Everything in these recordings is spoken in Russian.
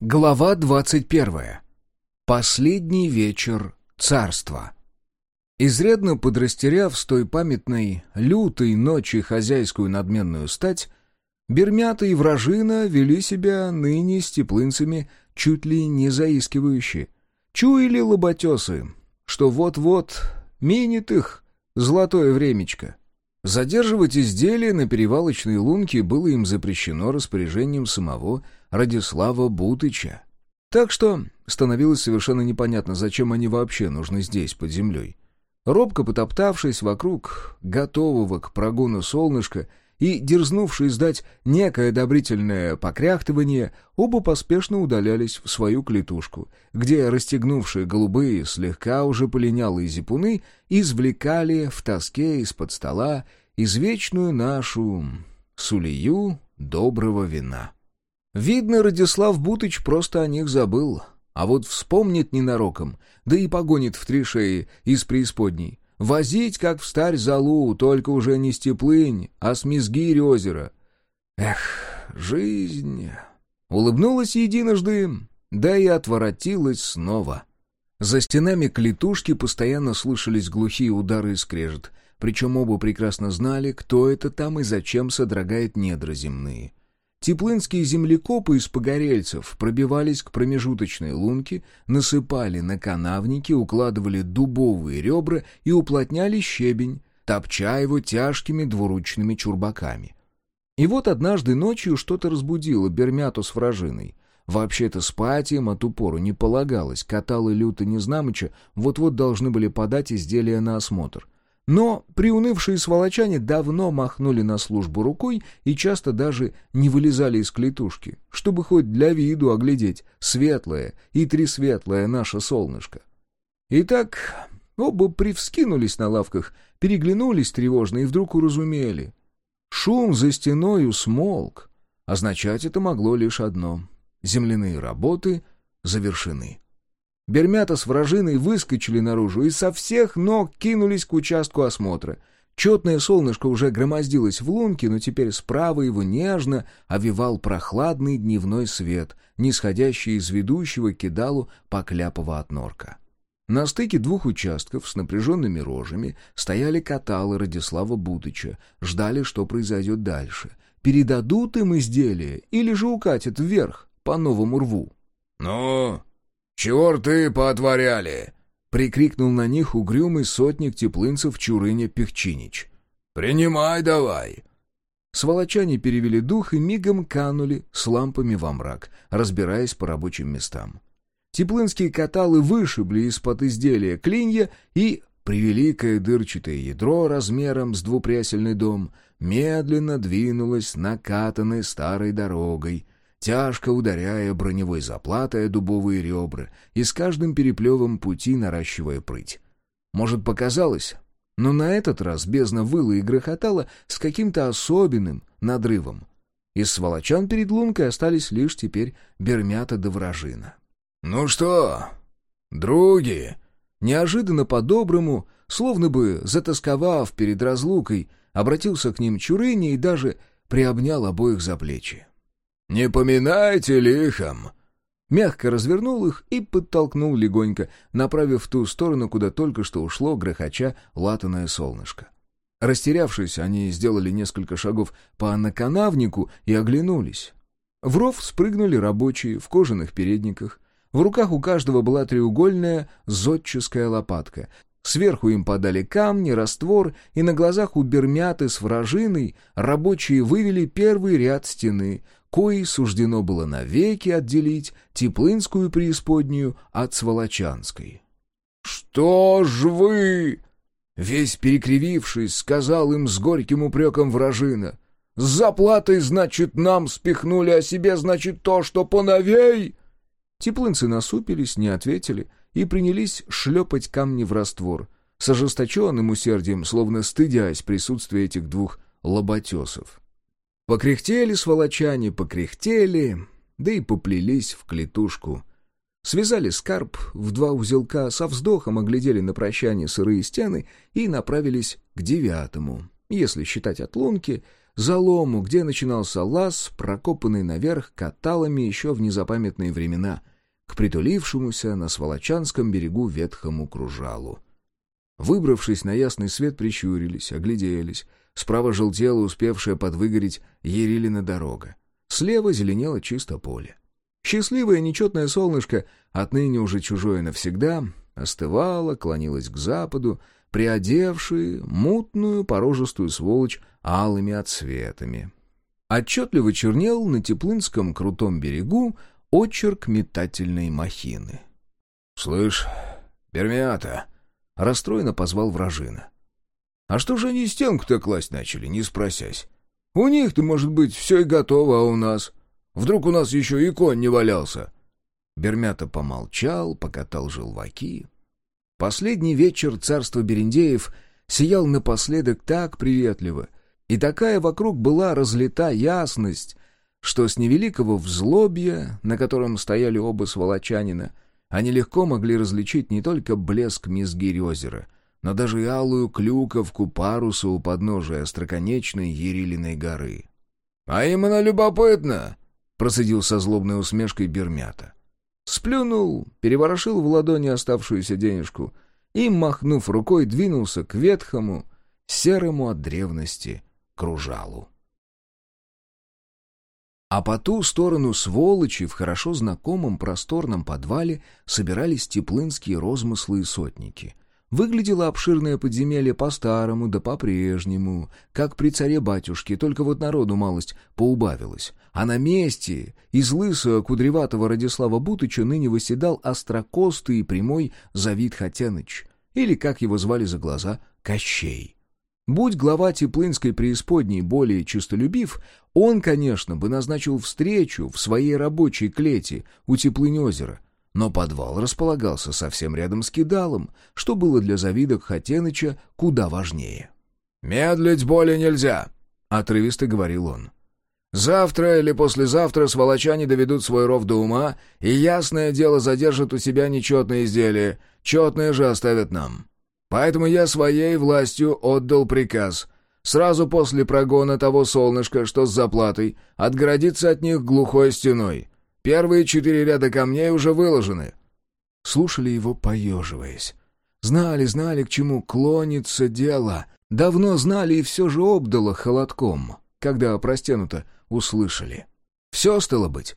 Глава двадцать первая. Последний вечер царства. Изрядно подрастеряв с той памятной лютой ночи хозяйскую надменную стать, Бермята и Вражина вели себя ныне с теплынцами чуть ли не заискивающе. Чуяли лоботесы, что вот-вот минит их золотое времечко. Задерживать изделия на перевалочной лунке было им запрещено распоряжением самого Радислава Бутыча. Так что становилось совершенно непонятно, зачем они вообще нужны здесь, под землей. Робко потоптавшись вокруг готового к прогону солнышка и дерзнувшие издать некое одобрительное покряхтывание, оба поспешно удалялись в свою клетушку, где расстегнувшие голубые, слегка уже полинялые зипуны извлекали в тоске из-под стола извечную нашу сулию доброго вина. Видно, Радислав Бутыч просто о них забыл, а вот вспомнит ненароком, да и погонит в три шеи из преисподней. Возить, как в старь залу, только уже не степлынь, а с мизгирь озера. Эх, жизнь... Улыбнулась единожды, да и отворотилась снова. За стенами клетушки постоянно слышались глухие удары и скрежет, причем оба прекрасно знали, кто это там и зачем содрогает недра земные. Теплынские землекопы из погорельцев пробивались к промежуточной лунке, насыпали на канавники, укладывали дубовые ребра и уплотняли щебень, топча его тяжкими двуручными чурбаками. И вот однажды ночью что-то разбудило Бермяту с вражиной. Вообще-то спать им от упору не полагалось, каталы люто незнамыча вот-вот должны были подать изделия на осмотр — но приунывшие сволочане давно махнули на службу рукой и часто даже не вылезали из клетушки, чтобы хоть для виду оглядеть светлое и тресветлое наше солнышко. Итак, оба привскинулись на лавках, переглянулись тревожно и вдруг уразумели. Шум за стеною смолк. Означать это могло лишь одно — земляные работы завершены. Бермята с вражиной выскочили наружу и со всех ног кинулись к участку осмотра. Четное солнышко уже громоздилось в лунке, но теперь справа его нежно овивал прохладный дневной свет, нисходящий из ведущего кидалу покляпого от норка. На стыке двух участков с напряженными рожами стояли каталы Радислава Бутыча, ждали, что произойдет дальше. Передадут им изделие или же укатят вверх по новому рву. «Ну, «Чего рты поотворяли?» — прикрикнул на них угрюмый сотник теплынцев Чурыня Пехчинич. «Принимай давай!» Сволочане перевели дух и мигом канули с лампами во мрак, разбираясь по рабочим местам. Теплынские каталы вышибли из-под изделия клинья и, превеликое дырчатое ядро размером с двупрясельный дом, медленно двинулось накатанной старой дорогой — тяжко ударяя броневой заплатой дубовые ребра и с каждым переплевом пути наращивая прыть. Может, показалось, но на этот раз бездна выла и грохотала с каким-то особенным надрывом. Из сволочан перед лункой остались лишь теперь бермята да вражина. «Ну что, други?» Неожиданно по-доброму, словно бы затасковав перед разлукой, обратился к ним Чурыни и даже приобнял обоих за плечи. «Не поминайте лихом!» Мягко развернул их и подтолкнул легонько, направив в ту сторону, куда только что ушло, грохоча, латаное солнышко. Растерявшись, они сделали несколько шагов по наканавнику и оглянулись. В ров спрыгнули рабочие в кожаных передниках. В руках у каждого была треугольная зодческая лопатка. Сверху им подали камни, раствор, и на глазах у бермяты с вражиной рабочие вывели первый ряд стены, коей суждено было навеки отделить Теплынскую преисподнюю от Сволочанской. «Что ж вы?» Весь перекривившись, сказал им с горьким упреком вражина. «С заплатой, значит, нам спихнули, а себе, значит, то, что поновей!» Теплынцы насупились, не ответили и принялись шлепать камни в раствор, с ожесточенным усердием, словно стыдясь присутствия этих двух лоботесов. Покряхтели сволочане, покряхтели, да и поплелись в клетушку. Связали скарб в два узелка, со вздохом оглядели на прощание сырые стены и направились к девятому, если считать от лунки, залому, где начинался лаз, прокопанный наверх каталами еще в незапамятные времена, к притулившемуся на Сволочанском берегу ветхому кружалу. Выбравшись на ясный свет, прищурились, огляделись. Справа желтела успевшая подвыгореть Ерилина дорога. Слева зеленело чисто поле. Счастливое нечетное солнышко, отныне уже чужое навсегда, остывало, клонилось к западу, приодевшие мутную порожистую сволочь алыми отсветами. Отчетливо чернел на Теплынском крутом берегу очерк метательной махины. — Слышь, Пермиата! — расстроенно позвал вражина. — А что же они стенку-то класть начали, не спросясь? У них-то, может быть, все и готово, а у нас? Вдруг у нас еще и конь не валялся? Бермята помолчал, покатал желваки. Последний вечер царства Берендеев сиял напоследок так приветливо, и такая вокруг была разлита ясность, что с невеликого взлобья, на котором стояли оба сволочанина, они легко могли различить не только блеск мизгирь озера, но даже алую клюковку паруса у подножия остроконечной Ерилиной горы. — А именно любопытно! — процедил со злобной усмешкой Бермята. Сплюнул, переворошил в ладони оставшуюся денежку и, махнув рукой, двинулся к ветхому, серому от древности кружалу. А по ту сторону сволочи в хорошо знакомом просторном подвале собирались теплынские розмыслы и сотники. Выглядело обширное подземелье по-старому да по-прежнему, как при царе-батюшке, только вот народу малость поубавилось. А на месте из лысого кудреватого Радислава Бутыча ныне восседал острокостый и прямой Завид Хатяныч, или, как его звали за глаза, Кощей. Будь глава Теплынской преисподней более честолюбив, он, конечно, бы назначил встречу в своей рабочей клете у Теплынь озера, но подвал располагался совсем рядом с кидалом, что было для Завида Хатеныча куда важнее. «Медлить более нельзя», — отрывисто говорил он. Завтра или послезавтра сволочане доведут свой ров до ума, и ясное дело задержат у себя нечетные изделия, четные же оставят нам. Поэтому я своей властью отдал приказ сразу после прогона того солнышка, что с заплатой, отгородиться от них глухой стеной. Первые четыре ряда камней уже выложены». Слушали его, поеживаясь. Знали, знали, к чему клонится дело. Давно знали и все же обдало холодком, когда про услышали. Все стало быть.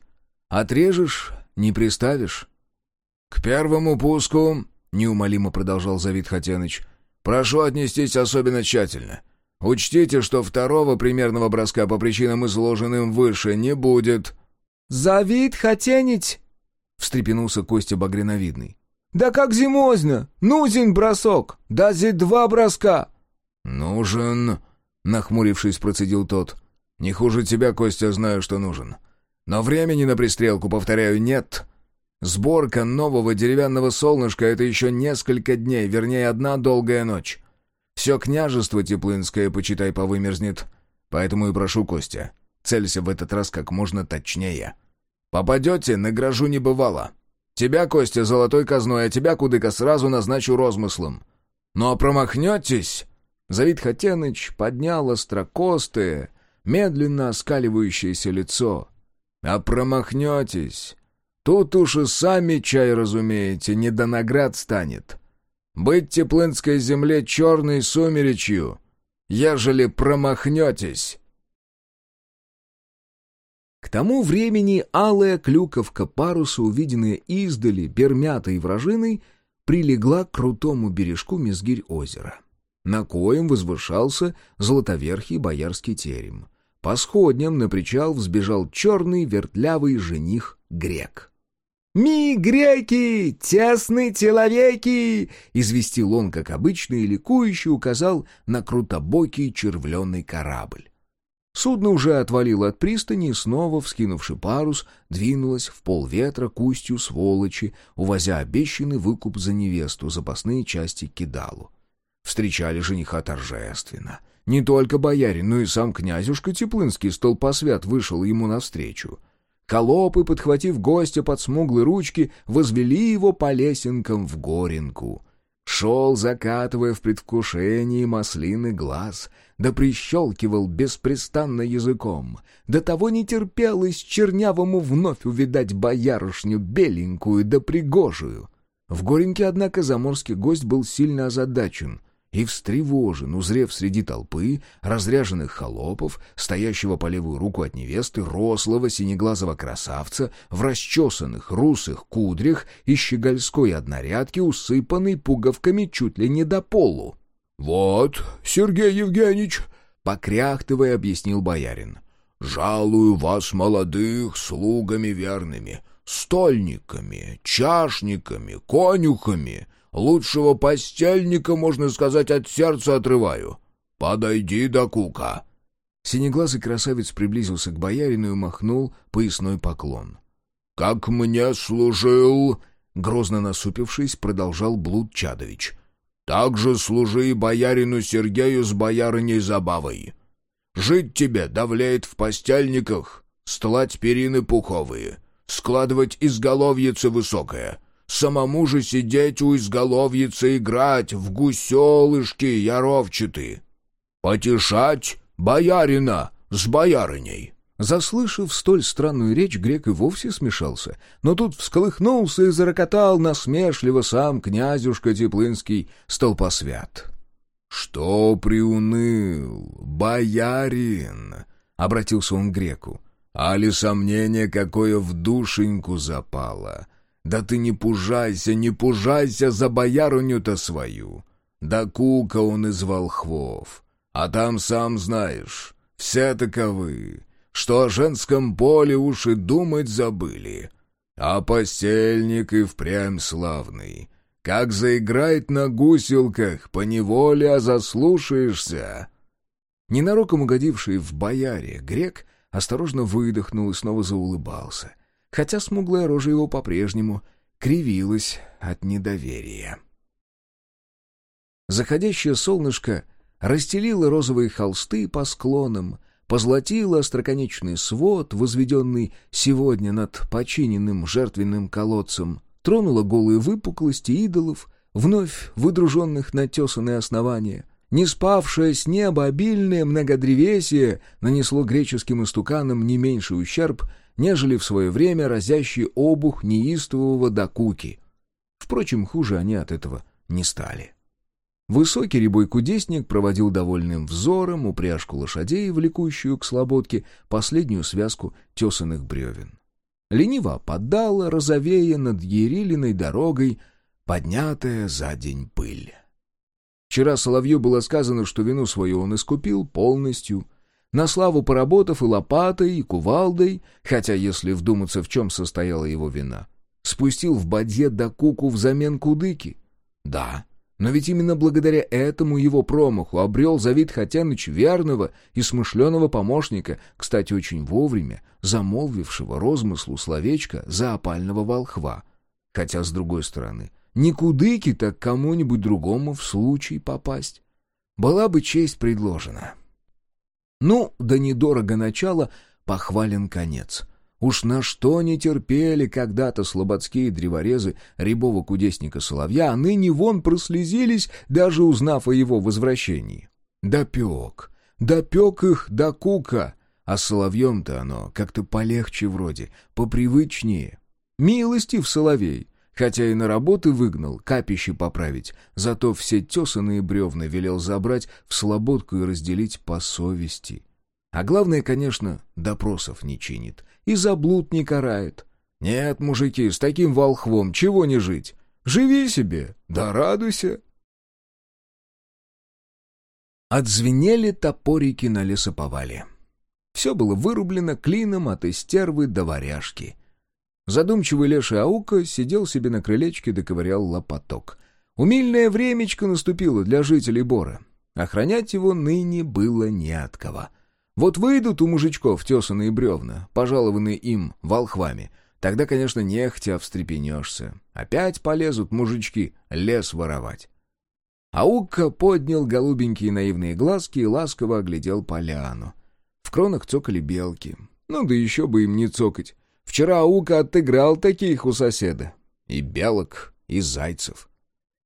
Отрежешь, не приставишь. «К первому пуску», — неумолимо продолжал Завид Хатяныч, — «прошу отнестись особенно тщательно. Учтите, что второго примерного броска по причинам, изложенным выше, не будет». «Завид Хатянич!» — встрепенулся Костя Багриновидный. «Да как зимозно! Нужен бросок! Да зи два броска!» «Нужен!» — нахмурившись, процедил тот. Не хуже тебя, Костя, знаю, что нужен. Но времени на пристрелку, повторяю, нет. Сборка нового деревянного солнышка — это еще несколько дней, вернее, одна долгая ночь. Все княжество Теплынское, почитай, повымерзнет. Поэтому и прошу, Костя, целься в этот раз как можно точнее. Попадете, награжу не бывало. Тебя, Костя, золотой казной, а тебя, Кудыка, сразу назначу розмыслом. Но промахнетесь...» Завид Хатеныч поднял острокостые, медленно оскаливающееся лицо. «А промахнетесь! Тут уж и сами чай разумеете, не до наград станет. Быть теплынской земле черной сумеречью, ежели промахнетесь!» Тому времени алая клюковка паруса, увиденная издали, бермятой вражиной, прилегла к крутому бережку Мизгирь озера, на коем возвышался золотоверхий боярский терем. По сходням на причал взбежал черный вертлявый жених грек. «Ми, греки, тесные человеки!» — известил он, как обычно, и ликующе указал на крутобокий червленый корабль. Судно уже отвалило от пристани и снова, вскинувши парус, двинулось в полветра к устью сволочи, увозя обещанный выкуп за невесту, запасные части кидалу. Встречали жениха торжественно — не только боярин, но и сам князюшка Теплынский столпосвят вышел ему навстречу. Холопы, подхватив гостя под смуглые ручки, возвели его по лесенкам в горенку. Шел, закатывая в предвкушении маслины глаз, да прищелкивал беспрестанно языком. До того не терпелось чернявому вновь увидать боярышню беленькую да пригожую. В Гореньке, однако, заморский гость был сильно озадачен — и встревожен, узрев среди толпы разряженных холопов, стоящего по левую руку от невесты, рослого синеглазого красавца в расчесанных русых кудрях и щегольской однорядке, усыпанной пуговками чуть ли не до полу. «Вот, Сергей Евгеньевич», — покряхтывая, объяснил боярин, — «жалую вас, молодых, слугами верными, стольниками, чашниками, конюхами» Лучшего постельника, можно сказать, от сердца отрываю. Подойди до кука». Синеглазый красавец приблизился к боярину и махнул поясной поклон. «Как мне служил...» Грозно насупившись, продолжал Блуд Чадович. «Так же служи боярину Сергею с боярыней Забавой. Жить тебе давляет в постельниках, стлать перины пуховые, складывать изголовьице высокое, самому же сидеть у изголовьицы играть в гуселышки яровчаты. Потешать боярина с боярыней». Заслышав столь странную речь, грек и вовсе смешался, но тут всколыхнулся и зарокотал насмешливо сам князюшка Теплынский столпосвят. «Что приуныл, боярин?» — обратился он к греку. «Али сомнение какое в душеньку запало? Да ты не пужайся, не пужайся за боярыню-то свою. Да кука он из волхвов. А там, сам знаешь, все таковы, что о женском поле уж и думать забыли. А постельник и впрямь славный. Как заиграет на гуселках, поневоле, а заслушаешься. Ненароком угодивший в бояре грек осторожно выдохнул и снова заулыбался — хотя смуглая рожа его по-прежнему кривилась от недоверия. Заходящее солнышко расстелило розовые холсты по склонам, позлотило остроконечный свод, возведенный сегодня над починенным жертвенным колодцем, тронуло голые выпуклости идолов, вновь выдруженных на тесанные основания. Не спавшее с неба обильное многодревесие нанесло греческим истуканам не меньший ущерб, нежели в свое время разящий обух неистового докуки. Впрочем, хуже они от этого не стали. Высокий рябой кудесник проводил довольным взором упряжку лошадей, влекущую к слободке последнюю связку тесанных бревен. Лениво опадала, розовея над Ерилиной дорогой, поднятая за день пыль. Вчера Соловью было сказано, что вину свою он искупил полностью, на славу поработав и лопатой, и кувалдой, хотя, если вдуматься, в чем состояла его вина, спустил в бадье до куку взамен кудыки. Да, но ведь именно благодаря этому его промаху обрел Завид Хотяныч верного и смышленого помощника, кстати, очень вовремя, замолвившего розмыслу словечко за опального волхва. Хотя, с другой стороны, не кудыки, так кому-нибудь другому в случай попасть. Была бы честь предложена. Ну, да недорого начало, похвален конец. Уж на что не терпели когда-то слободские древорезы рябого кудесника Соловья, а ныне вон прослезились, даже узнав о его возвращении. Допек, допек их до кука, а Соловьем-то оно как-то полегче вроде, попривычнее. Милости в Соловей, хотя и на работы выгнал, капище поправить, зато все тесанные бревна велел забрать в слободку и разделить по совести. А главное, конечно, допросов не чинит и заблуд не карает. Нет, мужики, с таким волхвом чего не жить? Живи себе, да радуйся. Отзвенели топорики на лесоповале. Все было вырублено клином от истервы до варяжки — Задумчивый леший Аука сидел себе на крылечке, доковырял лопаток. Умильное времечко наступило для жителей Бора. Охранять его ныне было не от кого. Вот выйдут у мужичков тесаные бревна, пожалованные им волхвами, тогда, конечно, нехтя встрепенешься. Опять полезут мужички лес воровать. Аука поднял голубенькие наивные глазки и ласково оглядел поляну. В кронах цокали белки. Ну да еще бы им не цокать. Вчера Аука отыграл таких у соседа. И белок, и зайцев.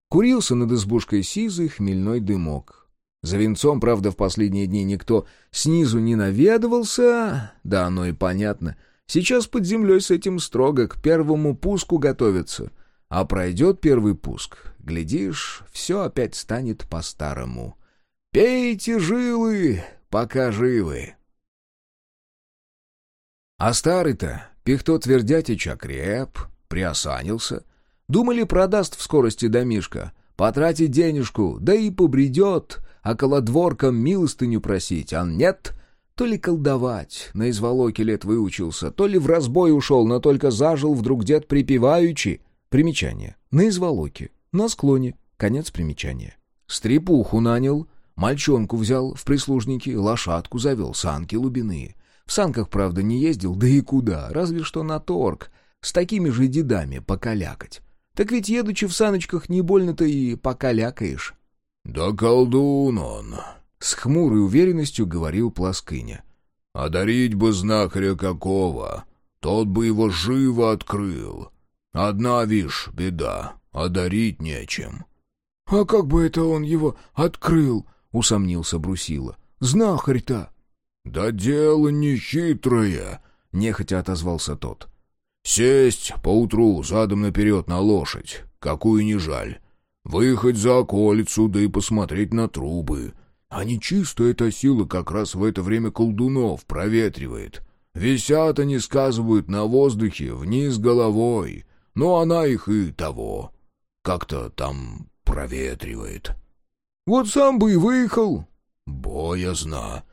Курился над избушкой сизый хмельной дымок. За венцом, правда, в последние дни никто снизу не наведывался, да оно и понятно. Сейчас под землей с этим строго к первому пуску готовятся. А пройдет первый пуск, глядишь, все опять станет по-старому. Пейте жилы, пока живы. А старый-то, Пихто Твердятич окреп, приосанился. Думали, продаст в скорости домишка, потратит денежку, да и побредет, а колодворкам милостыню просить, а нет... То ли колдовать, на изволоке лет выучился, то ли в разбой ушел, но только зажил вдруг дед припеваючи. Примечание. На изволоке, на склоне, конец примечания. Стрепуху нанял, мальчонку взял в прислужники, лошадку завел, санки лубиные. В санках, правда, не ездил, да и куда, разве что на торг, с такими же дедами покалякать. Так ведь, едучи в саночках, не больно-то и покалякаешь. «Да колдун он!» — с хмурой уверенностью говорил Пласкыня. «Одарить бы знахаря какого, тот бы его живо открыл. Одна, вишь, беда, одарить нечем». «А как бы это он его открыл?» — усомнился Брусила. «Знахарь-то!» «Да дело не хитрое!» — нехотя отозвался тот. «Сесть поутру задом наперед на лошадь, какую не жаль. Выехать за околицу, да и посмотреть на трубы. А нечистая эта сила как раз в это время колдунов проветривает. Висят они, сказывают, на воздухе, вниз головой. Но она их и того. Как-то там проветривает». «Вот сам бы и выехал». «Боязно».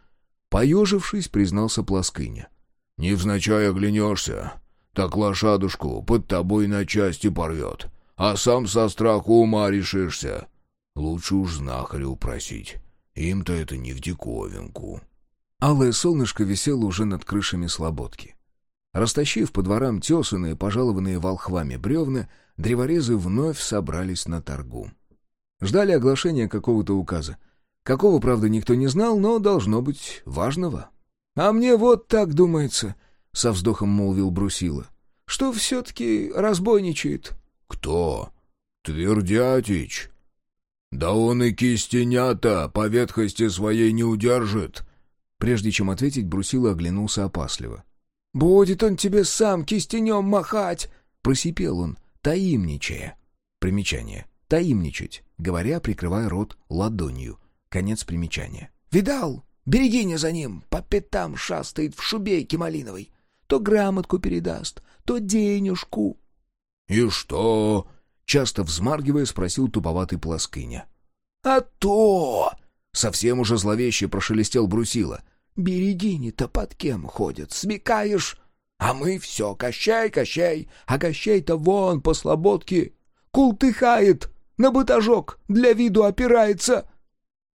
Поежившись, признался Плоскыня. «Невзначай оглянешься, так лошадушку под тобой на части порвет, а сам со страху ума решишься. Лучше уж знахаря упросить, им-то это не в диковинку». Алое солнышко висело уже над крышами слободки. Растащив по дворам тесанные, пожалованные волхвами бревна, древорезы вновь собрались на торгу. Ждали оглашения какого-то указа. Какого, правда, никто не знал, но должно быть важного. «А мне вот так думается», — со вздохом молвил Брусила, — «что все-таки разбойничает». «Кто? Твердятич? Да он и кистенята по ветхости своей не удержит». Прежде чем ответить, Брусила оглянулся опасливо. «Будет он тебе сам кистенем махать!» — просипел он, таимничая. Примечание. Таимничать, говоря, прикрывая рот ладонью. Конец примечания. «Видал? Берегиня за ним, по пятам шастает в шубейке малиновой. То грамотку передаст, то денежку». «И что?» — часто взмаргивая, спросил туповатый плоскыня. «А то!» — совсем уже зловеще прошелестел брусила. «Берегини-то под кем ходят, смекаешь? А мы все, кощай, кощай, а кощай-то вон по слободке култыхает, на бытажок для виду опирается».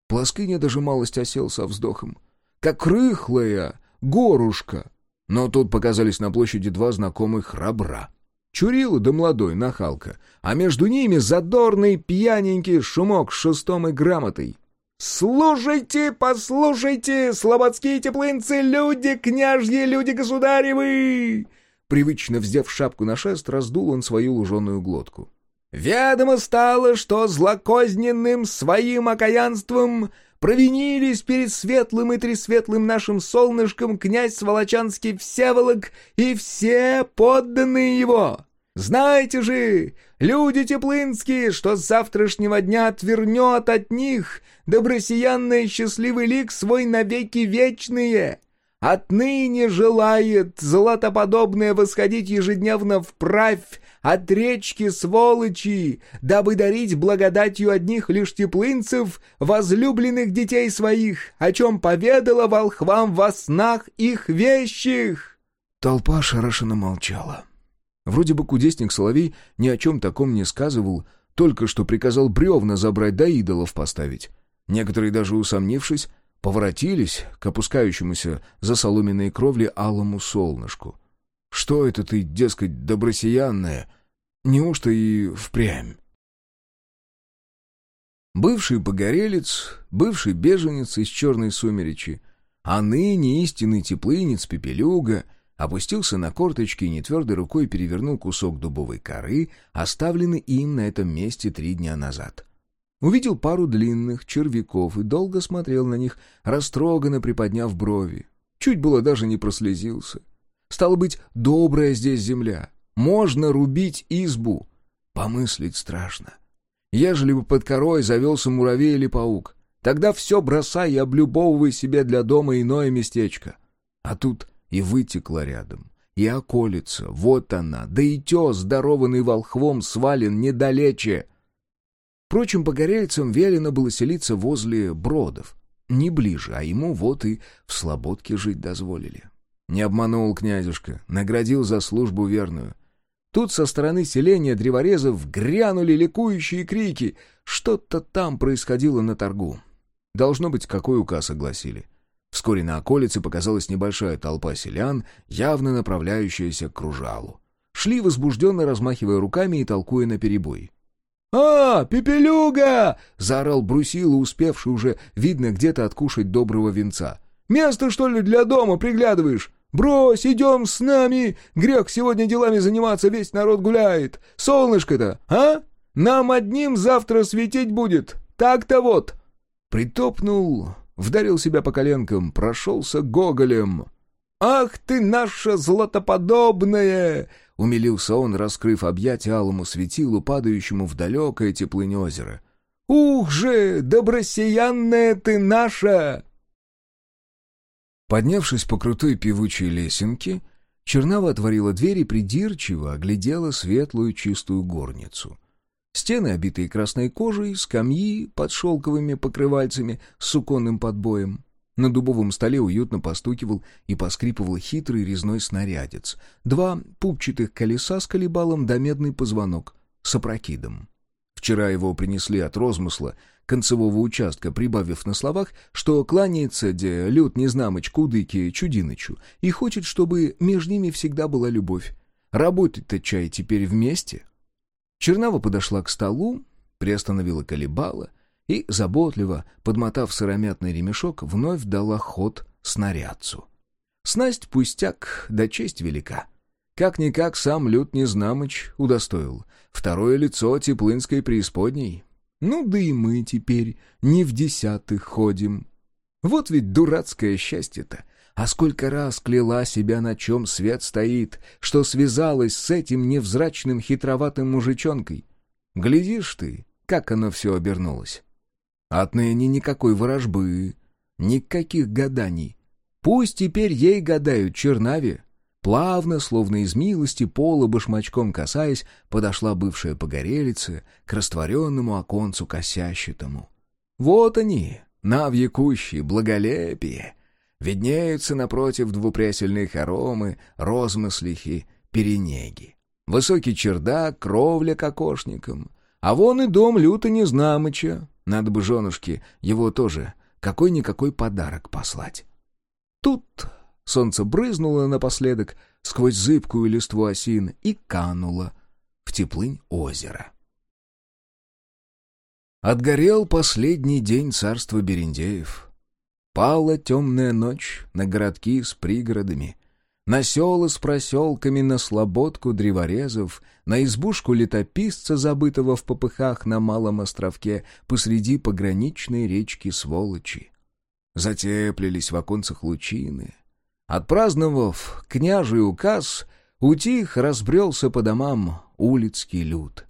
Плоскыня даже малость осел со вздохом. Как рыхлая горушка. Но тут показались на площади два знакомых рабра. Чурила да молодой, нахалка, а между ними задорный пьяненький шумок с шестом и грамотой. «Слушайте, послушайте, слободские теплынцы, люди княжьи, люди государевы!» Привычно вздев шапку на шест, раздул он свою луженую глотку. Ведомо стало, что злокозненным своим окаянством провинились перед светлым и тресветлым нашим солнышком князь Волочанский Всеволок и все подданные его. Знаете же, люди теплынские, что с завтрашнего дня отвернет от них добросиянный счастливый лик свой навеки вечные. Отныне желает золотоподобное восходить ежедневно вправь от речки сволочи, дабы дарить благодатью одних лишь теплынцев, возлюбленных детей своих, о чем поведала волхвам во снах их вещих». Толпа шарашенно молчала. Вроде бы кудесник Соловей ни о чем таком не сказывал, только что приказал бревна забрать да идолов поставить. Некоторые даже усомнившись, поворотились к опускающемуся за соломенные кровли алому солнышку. Что это ты, дескать, добросиянная, Неужто и впрямь? Бывший погорелец, бывший беженец из черной сумеречи, а ныне истинный теплынец Пепелюга опустился на корточки и нетвердой рукой перевернул кусок дубовой коры, оставленный им на этом месте три дня назад. Увидел пару длинных червяков и долго смотрел на них, растроганно приподняв брови. Чуть было даже не прослезился. Стало быть, добрая здесь земля. Можно рубить избу. Помыслить страшно. Ежели бы под корой завелся муравей или паук, тогда все бросай и облюбовывай себе для дома иное местечко. А тут и вытекло рядом, и околица, вот она, да и тес, здорованный волхвом, свален недалече. Впрочем, погорельцам велено было селиться возле бродов, не ближе, а ему вот и в слободке жить дозволили. Не обманул князюшка, наградил за службу верную. Тут со стороны селения древорезов грянули ликующие крики. Что-то там происходило на торгу. Должно быть, какой указ огласили. Вскоре на околице показалась небольшая толпа селян, явно направляющаяся к кружалу. Шли возбужденно размахивая руками и толкуя наперебой. «А, пепелюга!» — заорал Брусила, успевший уже, видно, где-то откушать доброго венца. «Место, что ли, для дома приглядываешь? Брось, идем с нами! Грех сегодня делами заниматься, весь народ гуляет! Солнышко-то, а? Нам одним завтра светить будет! Так-то вот!» Притопнул, вдарил себя по коленкам, прошелся гоголем. «Ах ты наша златоподобная!» — умилился он, раскрыв объятия алому светилу, падающему в далекое теплынь озера. «Ух же, добросиянная ты наша!» Поднявшись по крутой певучей лесенке, Чернава отворила дверь и придирчиво оглядела светлую чистую горницу. Стены, обитые красной кожей, скамьи под шелковыми покрывальцами с суконным подбоем. На дубовом столе уютно постукивал и поскрипывал хитрый резной снарядец. Два пупчатых колеса с колебалом да медный позвонок с опрокидом. Вчера его принесли от розмысла концевого участка, прибавив на словах, что кланяется де Лют Незнамыч Кудыке Чудинычу и хочет, чтобы между ними всегда была любовь. Работать-то чай теперь вместе. Чернава подошла к столу, приостановила колебала и, заботливо, подмотав сыромятный ремешок, вновь дала ход снарядцу. Снасть пустяк, да честь велика. Как-никак сам Лют Незнамыч удостоил. Второе лицо Теплынской преисподней. Ну да и мы теперь не в десятых ходим. Вот ведь дурацкое счастье-то. А сколько раз кляла себя, на чем свет стоит, что связалась с этим невзрачным хитроватым мужичонкой. Глядишь ты, как оно все обернулось. Отныне никакой ворожбы, никаких гаданий. Пусть теперь ей гадают Чернаве. Плавно, словно из милости, пола башмачком касаясь, подошла бывшая погорелица к растворенному оконцу косящетому. Вот они, навьякущие, благолепие. Виднеются напротив двупресельные хоромы, розмыслихи, перенеги. Высокий чердак, кровля к окошникам. А вон и дом люто незнамыча, надо бы женушке его тоже какой-никакой подарок послать. Тут солнце брызнуло напоследок сквозь зыбкую листву осин и кануло в теплынь озера. Отгорел последний день царства Берендеев. Пала темная ночь на городки с пригородами — на села с проселками, на слободку древорезов, на избушку летописца, забытого в попыхах на малом островке посреди пограничной речки Сволочи. Затеплились в оконцах лучины. Отпраздновав княжий указ, утих разбрелся по домам улицкий люд.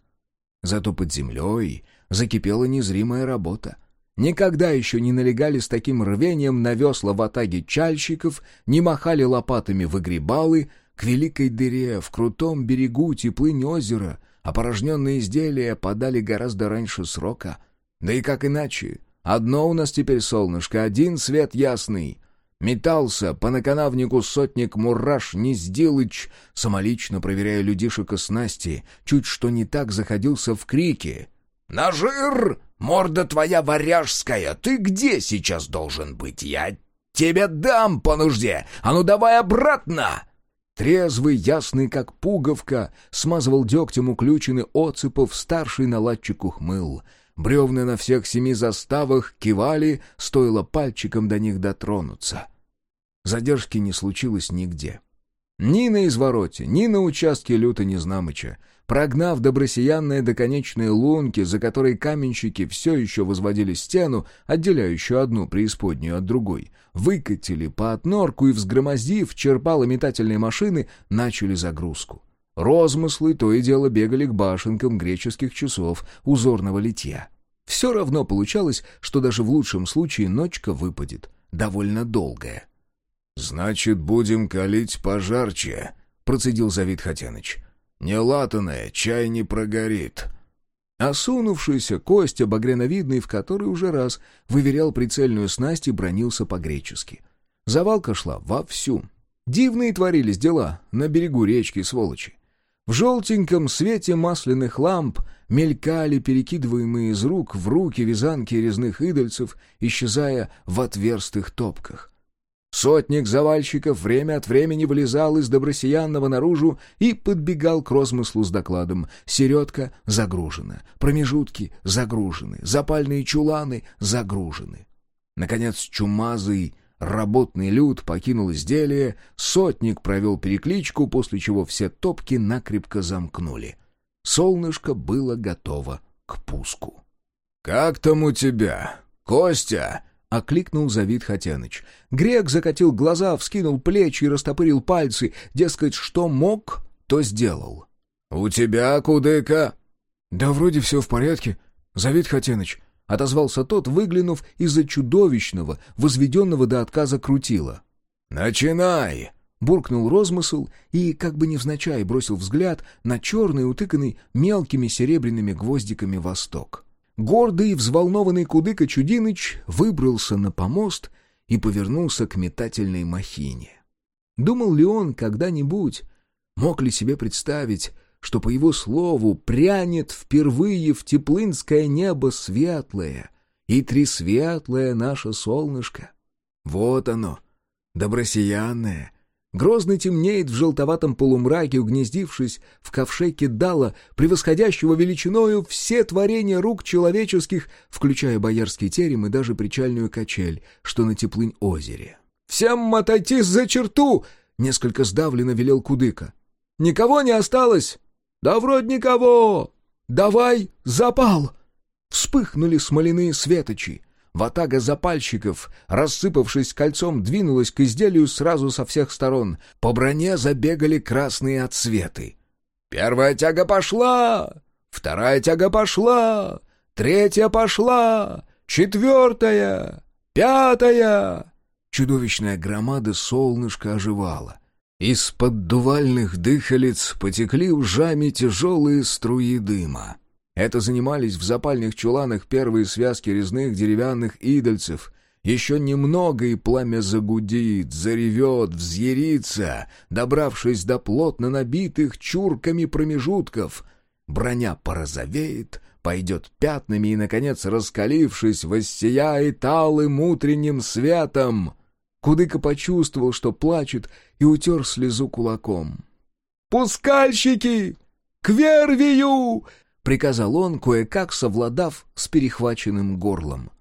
Зато под землей закипела незримая работа — Никогда еще не налегали с таким рвением на весла в атаге чальщиков, не махали лопатами выгребалы, к великой дыре в крутом берегу теплынь озера, опорожненные изделия подали гораздо раньше срока. Да и как иначе? Одно у нас теперь солнышко, один свет ясный. Метался по наканавнику сотник Мураш Нездилыч, самолично проверяя людишек и снасти, чуть что не так заходился в крики. «Нажир!» Морда твоя варяжская, ты где сейчас должен быть? Я тебе дам по нужде! А ну давай обратно!» Трезвый, ясный, как пуговка, смазывал дегтем уключены оцепов старший наладчик ухмыл. Бревны на всех семи заставах кивали, стоило пальчиком до них дотронуться. Задержки не случилось нигде. Ни на извороте, ни на участке люто Незнамыча. Прогнав добросиянные доконечные лунки, за которой каменщики все еще возводили стену, отделяющую одну преисподнюю от другой, выкатили по отнорку и, взгромоздив черпало-метательные машины, начали загрузку. Розмыслы то и дело бегали к башенкам греческих часов узорного литья. Все равно получалось, что даже в лучшем случае ночка выпадет, довольно долгая. «Значит, будем калить пожарче», — процедил Завид Хотяныч. «Не латаное, чай не прогорит». Осунувшийся Костя, багреновидный, в который уже раз выверял прицельную снасть и бронился по-гречески. Завалка шла вовсю. Дивные творились дела на берегу речки, сволочи. В желтеньком свете масляных ламп мелькали перекидываемые из рук в руки вязанки резных идольцев, исчезая в отверстых топках. Сотник завальщиков время от времени вылезал из добросиянного наружу и подбегал к розмыслу с докладом. Середка загружена, промежутки загружены, запальные чуланы загружены. Наконец чумазый Работный люд покинул изделие, сотник провел перекличку, после чего все топки накрепко замкнули. Солнышко было готово к пуску. «Как там у тебя, Костя?» — окликнул Завид Хотяныч. Грек закатил глаза, вскинул плечи и растопырил пальцы, дескать, что мог, то сделал. «У тебя, Кудыка?» «Да вроде все в порядке, Завид Хотяныч», — отозвался тот, выглянув из-за чудовищного, возведенного до отказа крутила. «Начинай!» — буркнул розмысл и, как бы невзначай, бросил взгляд на черный, утыканный мелкими серебряными гвоздиками восток. Гордый и взволнованный Кудыка Чудиныч выбрался на помост и повернулся к метательной махине. Думал ли он когда-нибудь, мог ли себе представить, что, по его слову, прянет впервые в теплынское небо светлое, и тресветлое наше солнышко. Вот оно, добросиянное, грозно темнеет в желтоватом полумраке, угнездившись в ковше кидала, превосходящего величиною все творения рук человеческих, включая боярский терем и даже причальную качель, что на теплынь озере. «Всем отойти за черту!» — несколько сдавленно велел Кудыка. «Никого не осталось!» «Да вроде никого! Давай запал!» Вспыхнули смоляные светочи. Ватага запальщиков, рассыпавшись кольцом, двинулась к изделию сразу со всех сторон. По броне забегали красные отсветы. «Первая тяга пошла! Вторая тяга пошла! Третья пошла! Четвертая! Пятая!» Чудовищная громада солнышко оживала. Из-под дувальных дыхалец потекли ужами тяжелые струи дыма. Это занимались в запальных чуланах первые связки резных деревянных идольцев. Еще немного, и пламя загудит, заревет, взъярится, добравшись до плотно набитых чурками промежутков. Броня порозовеет, пойдет пятнами и, наконец, раскалившись, воссияет алым утренним светом. Кудыка почувствовал, что плачет, и утер слезу кулаком. «Пускальщики! К Вервию!» — приказал он, кое-как совладав с перехваченным горлом.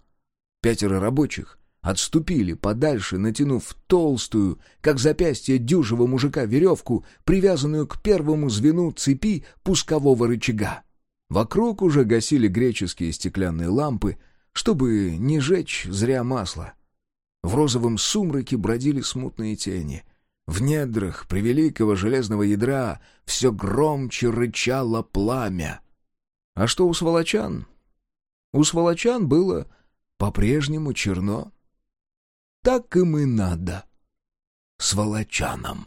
Пятеро рабочих отступили подальше, натянув толстую, как запястье дюжего мужика, веревку, привязанную к первому звену цепи пускового рычага. Вокруг уже гасили греческие стеклянные лампы, чтобы не жечь зря масло. В розовом сумраке бродили смутные тени. В недрах превеликого железного ядра все громче рычало пламя. А что у сволочан? У сволочан было по-прежнему черно. Так им и надо. Сволочанам.